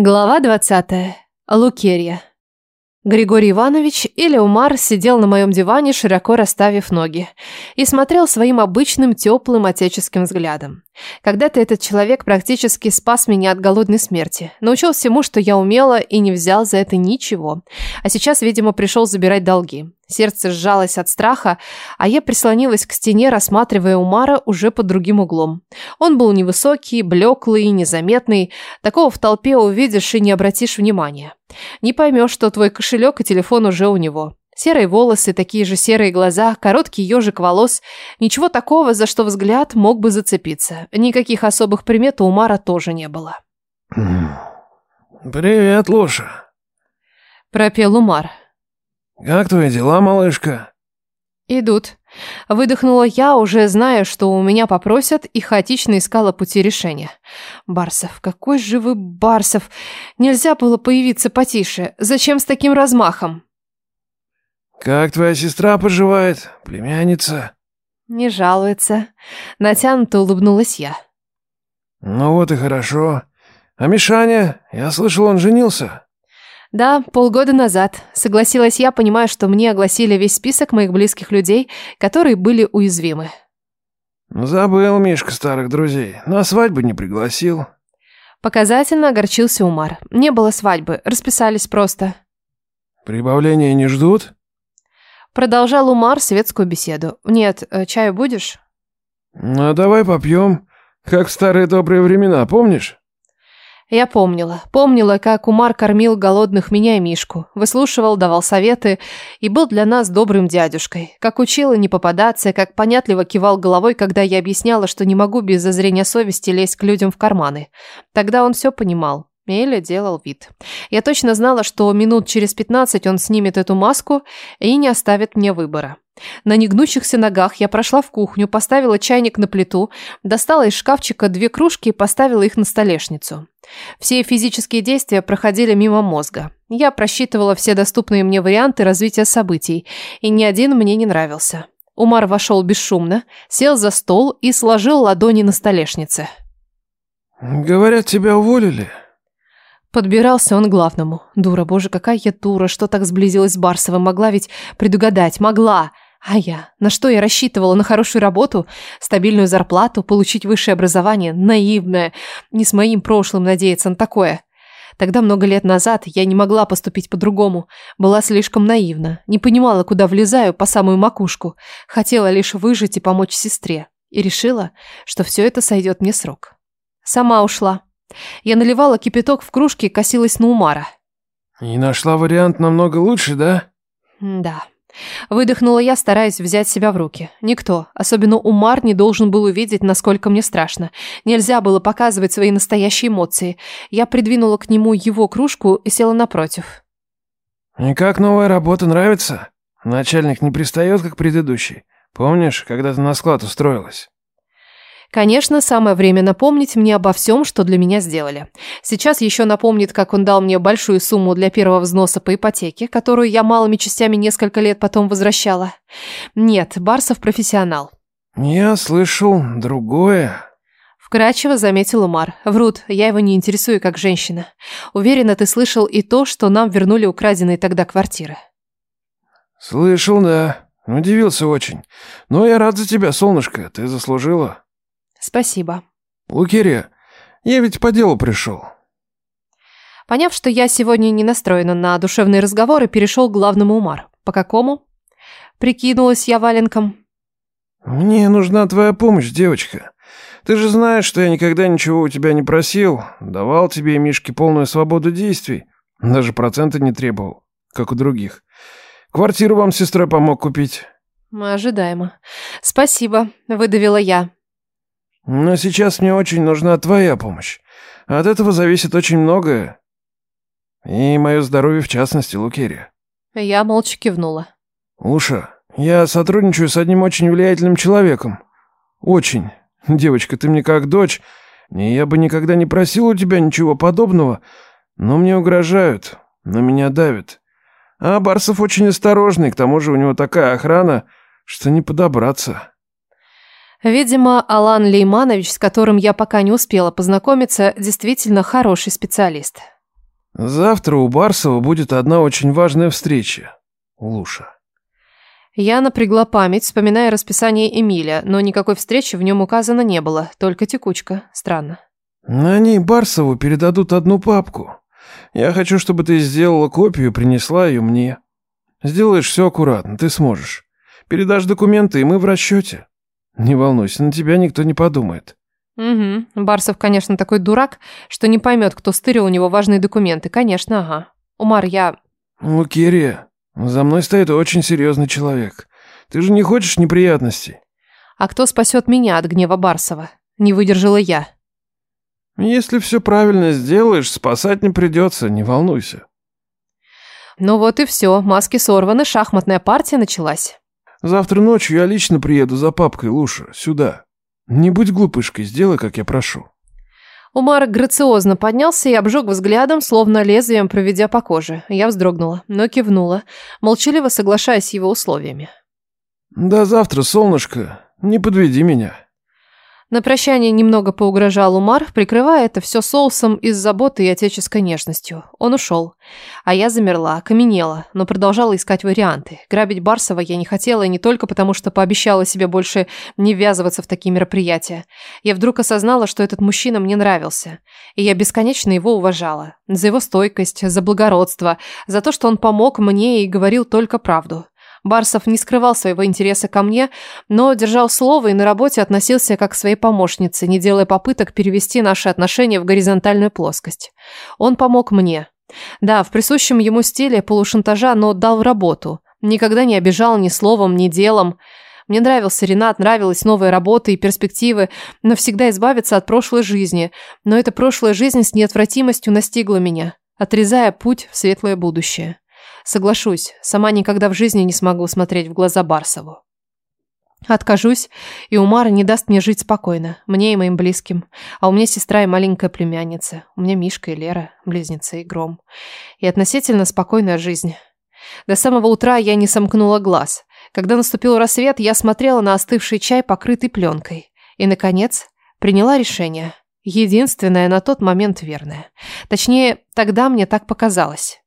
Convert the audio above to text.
Глава 20. Лукерья. Григорий Иванович или Умар сидел на моем диване, широко расставив ноги, и смотрел своим обычным теплым отеческим взглядом. Когда-то этот человек практически спас меня от голодной смерти, научил всему, что я умела, и не взял за это ничего. А сейчас, видимо, пришел забирать долги. Сердце сжалось от страха, а я прислонилась к стене, рассматривая Умара уже под другим углом. Он был невысокий, блеклый, незаметный. Такого в толпе увидишь и не обратишь внимания. Не поймешь, что твой кошелек и телефон уже у него. Серые волосы, такие же серые глаза, короткий ежик волос. Ничего такого, за что взгляд мог бы зацепиться. Никаких особых примет у Умара тоже не было. «Привет, Луша!» Пропел Умар. «Как твои дела, малышка?» «Идут». Выдохнула я, уже зная, что у меня попросят, и хаотично искала пути решения. Барсов, какой же вы Барсов! Нельзя было появиться потише. Зачем с таким размахом? «Как твоя сестра поживает, племянница?» Не жалуется. Натянуто улыбнулась я. «Ну вот и хорошо. А Мишаня, я слышал, он женился?» Да, полгода назад. Согласилась я, понимая, что мне огласили весь список моих близких людей, которые были уязвимы. «Забыл Мишка старых друзей. На свадьбу не пригласил». Показательно огорчился Умар. Не было свадьбы, расписались просто. «Прибавления не ждут?» Продолжал Умар светскую беседу. «Нет, э, чаю будешь?» «Ну, давай попьем. Как в старые добрые времена, помнишь?» Я помнила. Помнила, как Умар кормил голодных меня и Мишку, выслушивал, давал советы и был для нас добрым дядюшкой. Как учила не попадаться, как понятливо кивал головой, когда я объясняла, что не могу без зазрения совести лезть к людям в карманы. Тогда он все понимал. Или делал вид. Я точно знала, что минут через пятнадцать он снимет эту маску и не оставит мне выбора. На негнущихся ногах я прошла в кухню, поставила чайник на плиту, достала из шкафчика две кружки и поставила их на столешницу. Все физические действия проходили мимо мозга. Я просчитывала все доступные мне варианты развития событий, и ни один мне не нравился. Умар вошел бесшумно, сел за стол и сложил ладони на столешнице. «Говорят, тебя уволили?» Подбирался он к главному. Дура, боже, какая я дура, что так сблизилась с Барсовым. Могла ведь предугадать, могла. А я? На что я рассчитывала? На хорошую работу? Стабильную зарплату? Получить высшее образование? Наивная. Не с моим прошлым надеяться на такое. Тогда много лет назад я не могла поступить по-другому. Была слишком наивна. Не понимала, куда влезаю по самую макушку. Хотела лишь выжить и помочь сестре. И решила, что все это сойдет мне срок. Сама ушла. Я наливала кипяток в кружки и косилась на Умара. «И нашла вариант намного лучше, да?» «Да». Выдохнула я, стараясь взять себя в руки. Никто, особенно Умар, не должен был увидеть, насколько мне страшно. Нельзя было показывать свои настоящие эмоции. Я придвинула к нему его кружку и села напротив. «И как новая работа нравится? Начальник не пристает, как предыдущий. Помнишь, когда ты на склад устроилась?» Конечно, самое время напомнить мне обо всем, что для меня сделали. Сейчас еще напомнит, как он дал мне большую сумму для первого взноса по ипотеке, которую я малыми частями несколько лет потом возвращала. Нет, Барсов профессионал. «Я слышал другое», Вкратчиво заметил Умар. Врут, я его не интересую как женщина. Уверена, ты слышал и то, что нам вернули украденные тогда квартиры. Слышал, да. Удивился очень. Но я рад за тебя, солнышко. Ты заслужила. Спасибо. Лукерия, я ведь по делу пришел. Поняв, что я сегодня не настроена на душевные разговоры, перешел к главному Умар. По какому? Прикинулась я валенком. Мне нужна твоя помощь, девочка. Ты же знаешь, что я никогда ничего у тебя не просил. Давал тебе и Мишке полную свободу действий. Даже процента не требовал, как у других. Квартиру вам сестра помог купить. Ожидаемо. Спасибо, выдавила я. Но сейчас мне очень нужна твоя помощь. От этого зависит очень многое. И мое здоровье в частности, Лукерия. Я молча кивнула. Уша, я сотрудничаю с одним очень влиятельным человеком. Очень. Девочка, ты мне как дочь. И я бы никогда не просил у тебя ничего подобного. Но мне угрожают, на меня давят. А Барсов очень осторожный, к тому же у него такая охрана, что не подобраться. Видимо, Алан Лейманович, с которым я пока не успела познакомиться, действительно хороший специалист. Завтра у Барсова будет одна очень важная встреча. Луша. Я напрягла память, вспоминая расписание Эмиля, но никакой встречи в нем указано не было, только текучка. Странно. На ней Барсову передадут одну папку. Я хочу, чтобы ты сделала копию и принесла ее мне. Сделаешь все аккуратно, ты сможешь. Передашь документы, и мы в расчете. Не волнуйся, на тебя никто не подумает. Угу. Барсов, конечно, такой дурак, что не поймет, кто стырил у него важные документы. Конечно, ага. Умар, я... Лукерия, за мной стоит очень серьезный человек. Ты же не хочешь неприятностей? А кто спасет меня от гнева Барсова? Не выдержала я. Если все правильно сделаешь, спасать не придется, не волнуйся. Ну вот и все, маски сорваны, шахматная партия началась. Завтра ночью я лично приеду за папкой, Луша, сюда. Не будь глупышкой, сделай, как я прошу. Умар грациозно поднялся и обжег взглядом, словно лезвием проведя по коже. Я вздрогнула, но кивнула, молчаливо соглашаясь с его условиями. До завтра, солнышко. Не подведи меня. На прощание немного поугрожал Умар, прикрывая это все соусом из заботы и отеческой нежностью. Он ушел. А я замерла, окаменела, но продолжала искать варианты. Грабить Барсова я не хотела, и не только потому, что пообещала себе больше не ввязываться в такие мероприятия. Я вдруг осознала, что этот мужчина мне нравился. И я бесконечно его уважала. За его стойкость, за благородство, за то, что он помог мне и говорил только правду. Барсов не скрывал своего интереса ко мне, но держал слово и на работе относился как к своей помощнице, не делая попыток перевести наши отношения в горизонтальную плоскость. Он помог мне. Да, в присущем ему стиле полушантажа, но дал работу. Никогда не обижал ни словом, ни делом. Мне нравился Ренат, нравилась новая работа и перспективы, навсегда избавиться от прошлой жизни. Но эта прошлая жизнь с неотвратимостью настигла меня, отрезая путь в светлое будущее. Соглашусь, сама никогда в жизни не смогу смотреть в глаза Барсову. Откажусь, и Умар не даст мне жить спокойно, мне и моим близким. А у меня сестра и маленькая племянница. У меня Мишка и Лера, близнецы и Гром. И относительно спокойная жизнь. До самого утра я не сомкнула глаз. Когда наступил рассвет, я смотрела на остывший чай, покрытый пленкой. И, наконец, приняла решение. Единственное на тот момент верное. Точнее, тогда мне так показалось.